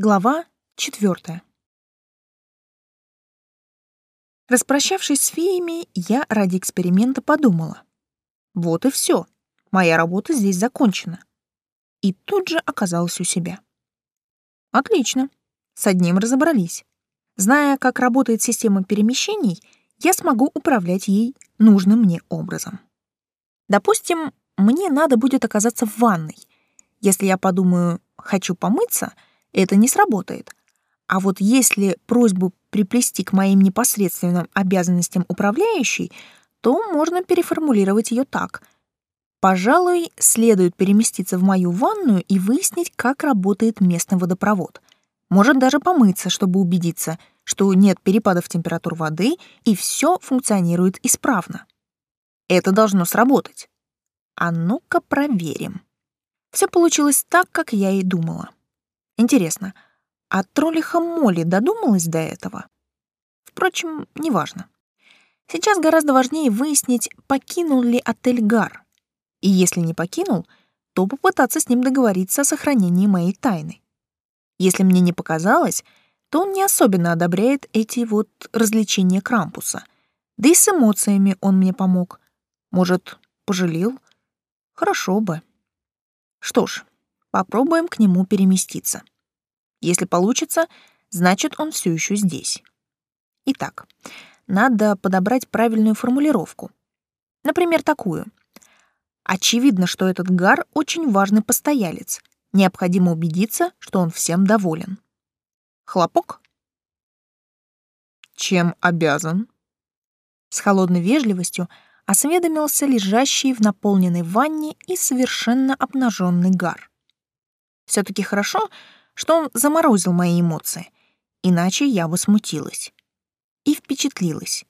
Глава четвертая. Распрощавшись с феями, я ради эксперимента подумала. Вот и все. Моя работа здесь закончена. И тут же оказалась у себя. Отлично. С одним разобрались. Зная, как работает система перемещений, я смогу управлять ей нужным мне образом. Допустим, мне надо будет оказаться в ванной. Если я подумаю «хочу помыться», — это не сработает. А вот если просьбу приплести к моим непосредственным обязанностям управляющей, то можно переформулировать ее так. Пожалуй, следует переместиться в мою ванную и выяснить, как работает местный водопровод. Может даже помыться, чтобы убедиться, что нет перепадов температур воды и все функционирует исправно. Это должно сработать. А ну-ка проверим. Все получилось так, как я и думала. Интересно, а троллиха Молли додумалась до этого? Впрочем, неважно. Сейчас гораздо важнее выяснить, покинул ли отель Гар. И если не покинул, то попытаться с ним договориться о сохранении моей тайны. Если мне не показалось, то он не особенно одобряет эти вот развлечения Крампуса. Да и с эмоциями он мне помог. Может, пожалел? Хорошо бы. Что ж, Попробуем к нему переместиться. Если получится, значит, он все еще здесь. Итак, надо подобрать правильную формулировку. Например, такую. Очевидно, что этот Гар очень важный постоялец. Необходимо убедиться, что он всем доволен. Хлопок? Чем обязан? С холодной вежливостью осведомился лежащий в наполненной ванне и совершенно обнаженный Гар. Все таки хорошо, что он заморозил мои эмоции, иначе я бы смутилась. И впечатлилась.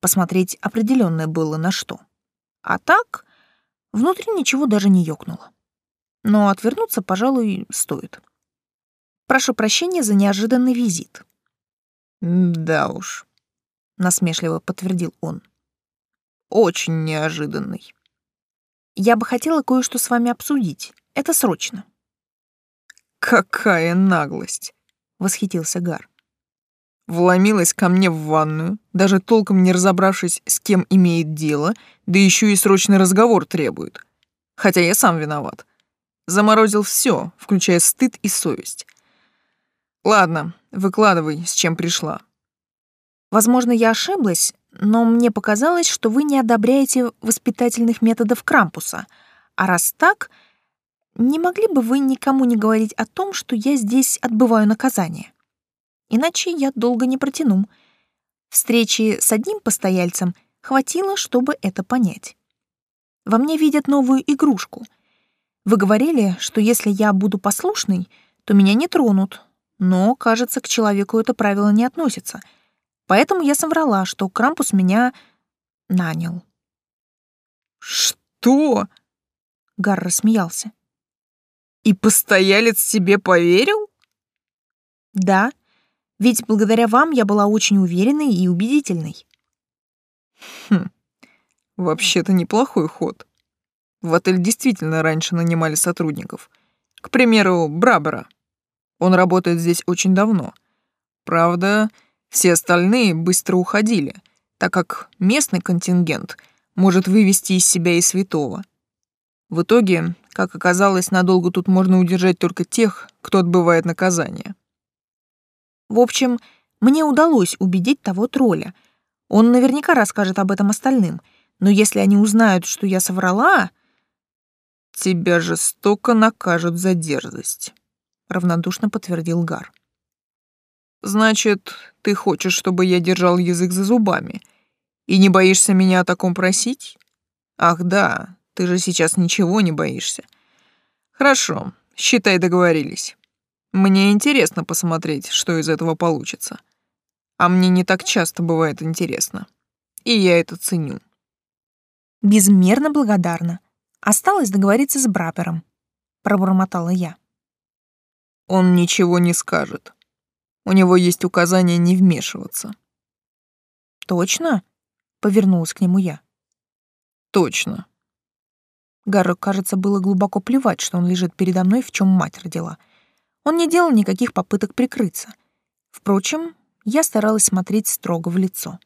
Посмотреть определенно было на что. А так, внутри ничего даже не ёкнуло. Но отвернуться, пожалуй, стоит. Прошу прощения за неожиданный визит. Да уж, насмешливо подтвердил он. Очень неожиданный. Я бы хотела кое-что с вами обсудить. Это срочно. «Какая наглость!» — восхитился Гар. Вломилась ко мне в ванную, даже толком не разобравшись, с кем имеет дело, да еще и срочный разговор требует. Хотя я сам виноват. Заморозил все, включая стыд и совесть. Ладно, выкладывай, с чем пришла. Возможно, я ошиблась, но мне показалось, что вы не одобряете воспитательных методов Крампуса. А раз так, не могли бы вы никому не говорить о том, что я здесь отбываю наказание? Иначе я долго не протяну. Встречи с одним постояльцем хватило, чтобы это понять. Во мне видят новую игрушку. Вы говорили, что если я буду послушной, то меня не тронут. Но, кажется, к человеку это правило не относится. Поэтому я соврала, что Крампус меня нанял. «Что?» — Гар рассмеялся. И постоялец тебе поверил? Да, ведь благодаря вам я была очень уверенной и убедительной. Хм, вообще-то неплохой ход. В отель действительно раньше нанимали сотрудников. К примеру, Брабера. Он работает здесь очень давно. Правда, все остальные быстро уходили, так как местный контингент может вывести из себя и святого. В итоге как оказалось, надолго тут можно удержать только тех, кто отбывает наказание. В общем, мне удалось убедить того тролля. Он наверняка расскажет об этом остальным, но если они узнают, что я соврала... Тебя жестоко накажут за дерзость, равнодушно подтвердил Гар. Значит, ты хочешь, чтобы я держал язык за зубами и не боишься меня о таком просить? Ах да, ты же сейчас ничего не боишься. Хорошо, считай, договорились. Мне интересно посмотреть, что из этого получится. А мне не так часто бывает интересно. И я это ценю. Безмерно благодарна. Осталось договориться с Брапером, пробормотала я. Он ничего не скажет. У него есть указание не вмешиваться. Точно? Повернулась к нему я. Точно. Гарру, кажется, было глубоко плевать, что он лежит передо мной, в чем мать родила. Он не делал никаких попыток прикрыться. Впрочем, я старалась смотреть строго в лицо.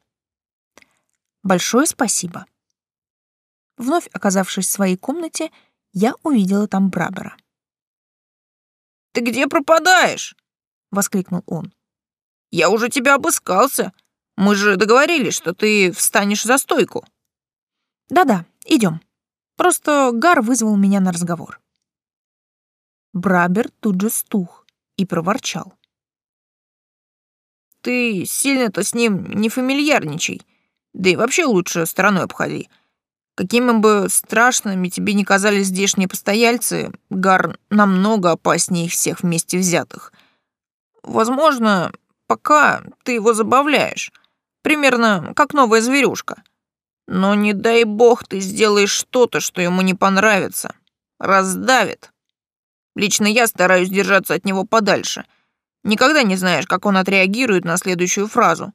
«Большое спасибо». Вновь оказавшись в своей комнате, я увидела там Брабера. «Ты где пропадаешь?» — воскликнул он. «Я уже тебя обыскался. Мы же договорились, что ты встанешь за стойку». «Да-да, идем. Просто Гар вызвал меня на разговор». Брабер тут же стух и проворчал. «Ты сильно-то с ним не фамильярничай, да и вообще лучше стороной обходи. Какими бы страшными тебе не казались здешние постояльцы, Гар намного опаснее их всех вместе взятых. Возможно, пока ты его забавляешь, примерно как новая зверюшка. Но не дай бог ты сделаешь что-то, что ему не понравится. Раздавит. Лично я стараюсь держаться от него подальше. Никогда не знаешь, как он отреагирует на следующую фразу.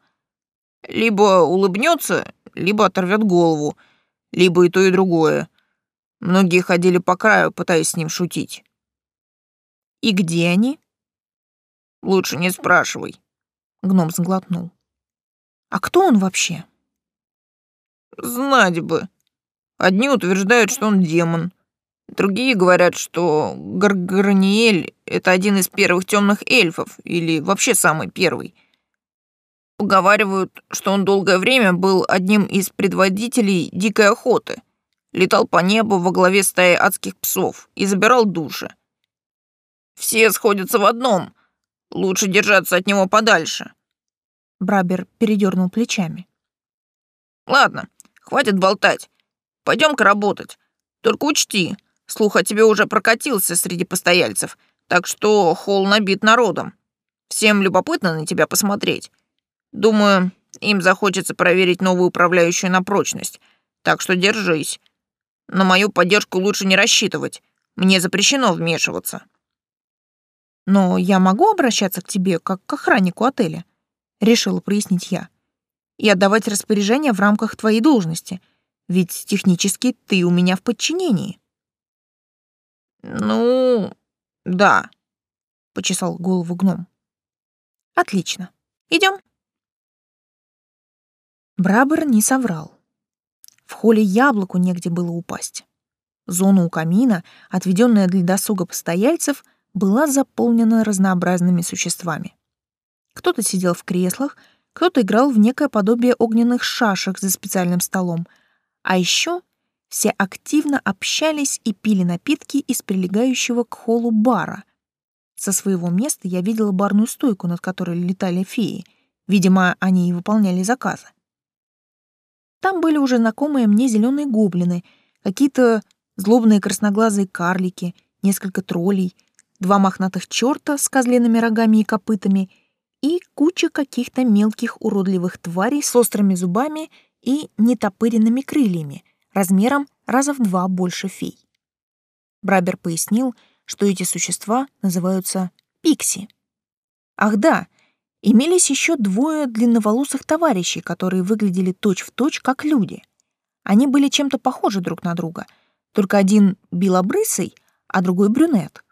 Либо улыбнется, либо оторвет голову, либо и то, и другое. Многие ходили по краю, пытаясь с ним шутить. «И где они?» «Лучше не спрашивай», — гном сглотнул. «А кто он вообще?» «Знать бы. Одни утверждают, что он демон, Другие говорят, что Гаргараниэль — это один из первых темных эльфов, или вообще самый первый. Поговаривают, что он долгое время был одним из предводителей дикой охоты, летал по небу во главе стаи адских псов и забирал души. Все сходятся в одном — лучше держаться от него подальше. Брабер передернул плечами. Ладно, хватит болтать. Пойдем-ка работать. Только учти, Слух о тебе уже прокатился среди постояльцев, так что холл набит народом. Всем любопытно на тебя посмотреть. Думаю, им захочется проверить новую управляющую на прочность, так что держись. На мою поддержку лучше не рассчитывать. Мне запрещено вмешиваться. Но я могу обращаться к тебе как к охраннику отеля, решила прояснить я, и отдавать распоряжения в рамках твоей должности, ведь технически ты у меня в подчинении. «Ну, да», — почесал голову гном. «Отлично. Идем. Брабер не соврал. В холле яблоку негде было упасть. Зона у камина, отведенная для досуга постояльцев, была заполнена разнообразными существами. Кто-то сидел в креслах, кто-то играл в некое подобие огненных шашек за специальным столом, а еще все активно общались и пили напитки из прилегающего к холлу бара. Со своего места я видела барную стойку, над которой летали феи. Видимо, они и выполняли заказы. Там были уже знакомые мне зеленые гоблины, какие-то злобные красноглазые карлики, несколько троллей, два мохнатых черта с козлеными рогами и копытами и куча каких-то мелких уродливых тварей с острыми зубами и нетопыренными крыльями — размером раза в два больше фей. Брабер пояснил, что эти существа называются пикси. Ах да, имелись еще двое длинноволосых товарищей, которые выглядели точь-в-точь, точь, как люди. Они были чем-то похожи друг на друга, только один белобрысый, а другой брюнет.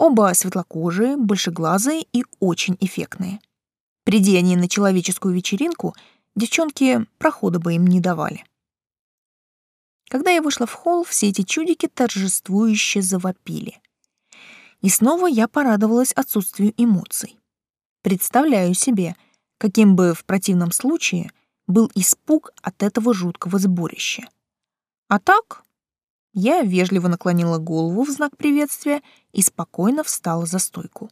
Оба светлокожие, большеглазые и очень эффектные. Приди они на человеческую вечеринку, девчонки прохода бы им не давали. Когда я вышла в холл, все эти чудики торжествующе завопили. И снова я порадовалась отсутствию эмоций. Представляю себе, каким бы в противном случае был испуг от этого жуткого сборища. А так, я вежливо наклонила голову в знак приветствия и спокойно встала за стойку.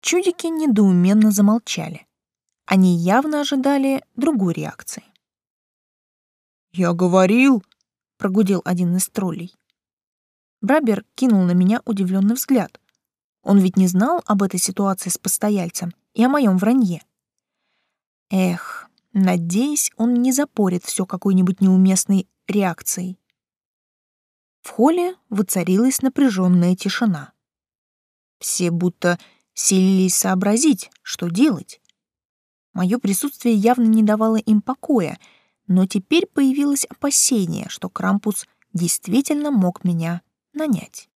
Чудики недоуменно замолчали. Они явно ожидали другой реакции. «Я говорил, прогудел один из троллей. Брабер кинул на меня удивленный взгляд. Он ведь не знал об этой ситуации с постояльцем и о моем вранье. Эх, надеюсь, он не запорит все какой-нибудь неуместной реакцией. В холле воцарилась напряженная тишина. Все будто силились сообразить, что делать. Мое присутствие явно не давало им покоя — но теперь появилось опасение, что Крампус действительно мог меня нанять.